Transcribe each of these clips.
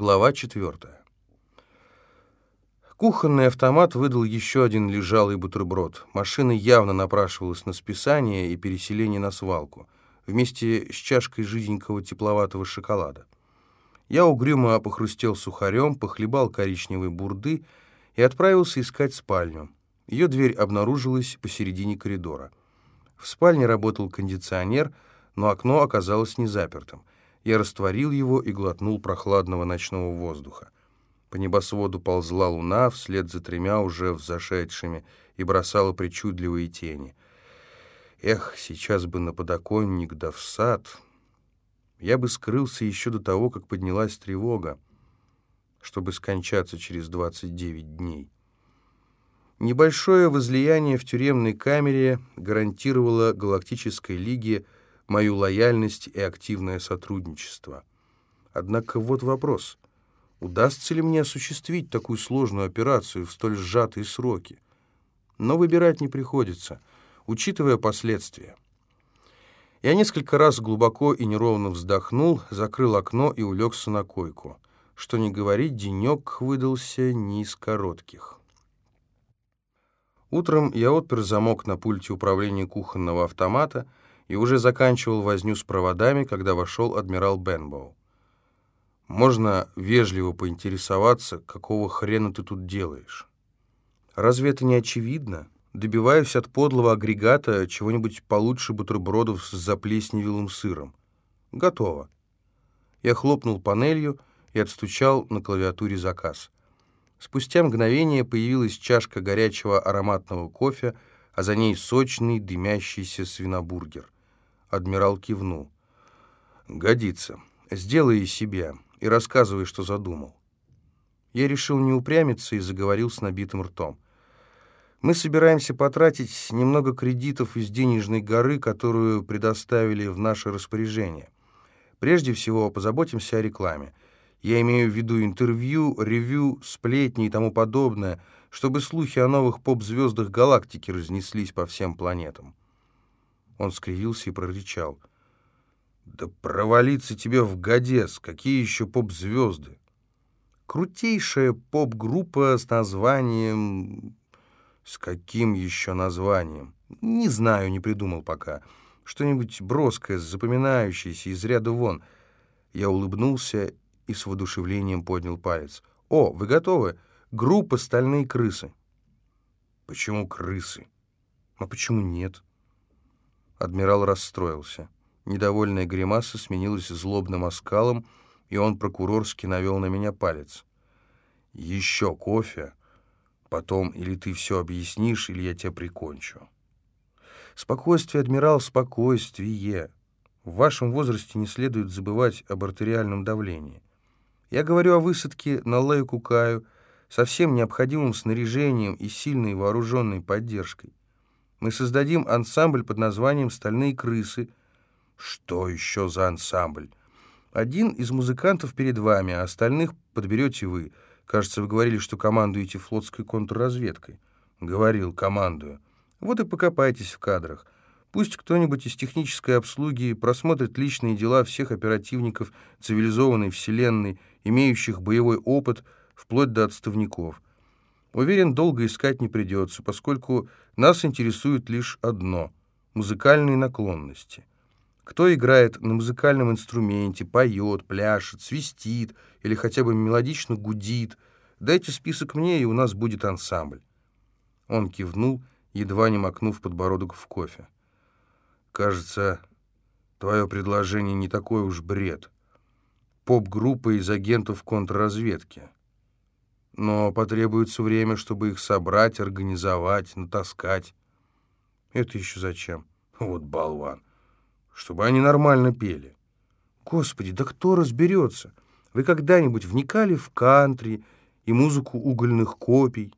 Глава четвертая. Кухонный автомат выдал еще один лежалый бутерброд. Машина явно напрашивалась на списание и переселение на свалку, вместе с чашкой жиденького тепловатого шоколада. Я угрюмо похрустел сухарем, похлебал коричневой бурды и отправился искать спальню. Ее дверь обнаружилась посередине коридора. В спальне работал кондиционер, но окно оказалось не запертым. Я растворил его и глотнул прохладного ночного воздуха. По небосводу ползла луна вслед за тремя уже взошедшими и бросала причудливые тени. Эх, сейчас бы на подоконник да в сад. Я бы скрылся еще до того, как поднялась тревога, чтобы скончаться через 29 дней. Небольшое возлияние в тюремной камере гарантировало Галактической Лиге мою лояльность и активное сотрудничество. Однако вот вопрос. Удастся ли мне осуществить такую сложную операцию в столь сжатые сроки? Но выбирать не приходится, учитывая последствия. Я несколько раз глубоко и неровно вздохнул, закрыл окно и улегся на койку. Что не говорить, денек выдался не из коротких. Утром я отпер замок на пульте управления кухонного автомата — и уже заканчивал возню с проводами, когда вошел адмирал Бенбоу. «Можно вежливо поинтересоваться, какого хрена ты тут делаешь?» «Разве это не очевидно? Добиваюсь от подлого агрегата чего-нибудь получше бутербродов с заплесневелым сыром. Готово». Я хлопнул панелью и отстучал на клавиатуре заказ. Спустя мгновение появилась чашка горячего ароматного кофе, а за ней сочный дымящийся свинобургер. Адмирал кивнул. «Годится. Сделай и себя, и рассказывай, что задумал». Я решил не упрямиться и заговорил с набитым ртом. «Мы собираемся потратить немного кредитов из денежной горы, которую предоставили в наше распоряжение. Прежде всего, позаботимся о рекламе. Я имею в виду интервью, ревью, сплетни и тому подобное, чтобы слухи о новых поп-звездах галактики разнеслись по всем планетам. Он скривился и прорычал. «Да провалиться тебе в Гадес! Какие еще поп-звезды?» «Крутейшая поп-группа с названием...» «С каким еще названием?» «Не знаю, не придумал пока. Что-нибудь броское, запоминающееся, из ряда вон». Я улыбнулся и с воодушевлением поднял палец. «О, вы готовы? Группа «Стальные крысы». «Почему крысы?» «А почему нет?» Адмирал расстроился. Недовольная гримаса сменилась злобным оскалом, и он прокурорски навел на меня палец. «Еще кофе? Потом или ты все объяснишь, или я тебя прикончу». «Спокойствие, адмирал, спокойствие. В вашем возрасте не следует забывать об артериальном давлении. Я говорю о высадке на Лею-Кукаю со всем необходимым снаряжением и сильной вооруженной поддержкой. Мы создадим ансамбль под названием «Стальные крысы». Что еще за ансамбль? Один из музыкантов перед вами, а остальных подберете вы. Кажется, вы говорили, что командуете флотской контрразведкой. Говорил, командую. Вот и покопайтесь в кадрах. Пусть кто-нибудь из технической обслуги просмотрит личные дела всех оперативников цивилизованной вселенной, имеющих боевой опыт, вплоть до отставников. Уверен, долго искать не придется, поскольку нас интересует лишь одно — музыкальные наклонности. Кто играет на музыкальном инструменте, поет, пляшет, свистит или хотя бы мелодично гудит, дайте список мне, и у нас будет ансамбль. Он кивнул, едва не макнув подбородок в кофе. «Кажется, твое предложение не такой уж бред. Поп-группа из агентов контрразведки» но потребуется время, чтобы их собрать, организовать, натаскать. Это еще зачем? Вот болван. Чтобы они нормально пели. Господи, да кто разберется? Вы когда-нибудь вникали в кантри и музыку угольных копий?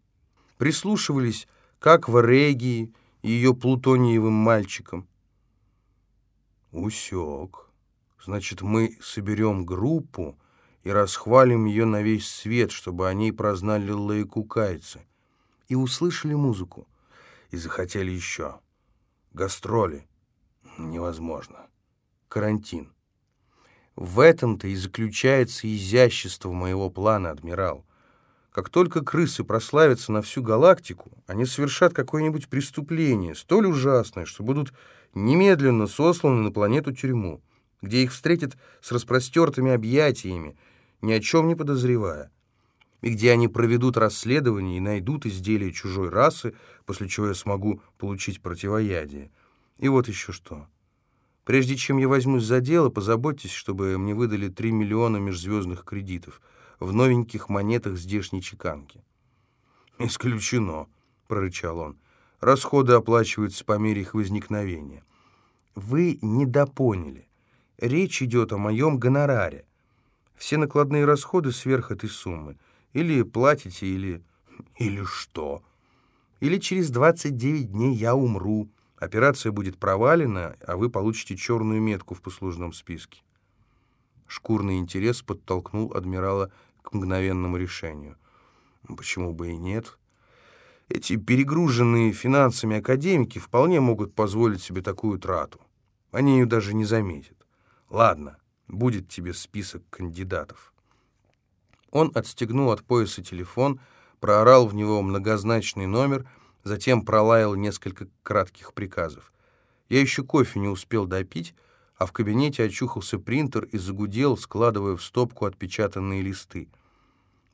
Прислушивались, как в регии и ее плутониевым мальчикам? Усек. Значит, мы соберем группу, и расхвалим ее на весь свет, чтобы о ней прознали лаикукайцы. И услышали музыку, и захотели еще. Гастроли. Невозможно. Карантин. В этом-то и заключается изящество моего плана, адмирал. Как только крысы прославятся на всю галактику, они совершат какое-нибудь преступление, столь ужасное, что будут немедленно сосланы на планету-тюрьму, где их встретят с распростертыми объятиями, ни о чем не подозревая, и где они проведут расследование и найдут изделие чужой расы, после чего я смогу получить противоядие. И вот еще что. Прежде чем я возьмусь за дело, позаботьтесь, чтобы мне выдали 3 миллиона межзвездных кредитов — в новеньких монетах здешней чеканки. «Исключено», — прорычал он. «Расходы оплачиваются по мере их возникновения». «Вы недопоняли. Речь идет о моем гонораре. Все накладные расходы сверх этой суммы. Или платите, или... или что? Или через 29 дней я умру. Операция будет провалена, а вы получите черную метку в послужном списке. Шкурный интерес подтолкнул адмирала к мгновенному решению. Почему бы и нет? Эти перегруженные финансами академики вполне могут позволить себе такую трату. Они ее даже не заметят. Ладно, будет тебе список кандидатов. Он отстегнул от пояса телефон, проорал в него многозначный номер, затем пролаял несколько кратких приказов. Я еще кофе не успел допить, а в кабинете очухался принтер и загудел, складывая в стопку отпечатанные листы.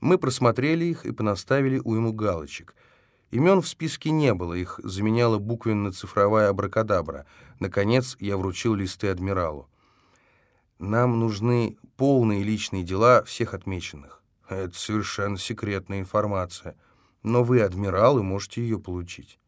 Мы просмотрели их и понаставили у ему галочек. Имен в списке не было, их заменяла буквенно-цифровая абракадабра. Наконец я вручил листы адмиралу. «Нам нужны полные личные дела всех отмеченных. Это совершенно секретная информация. Но вы, адмирал, и можете ее получить».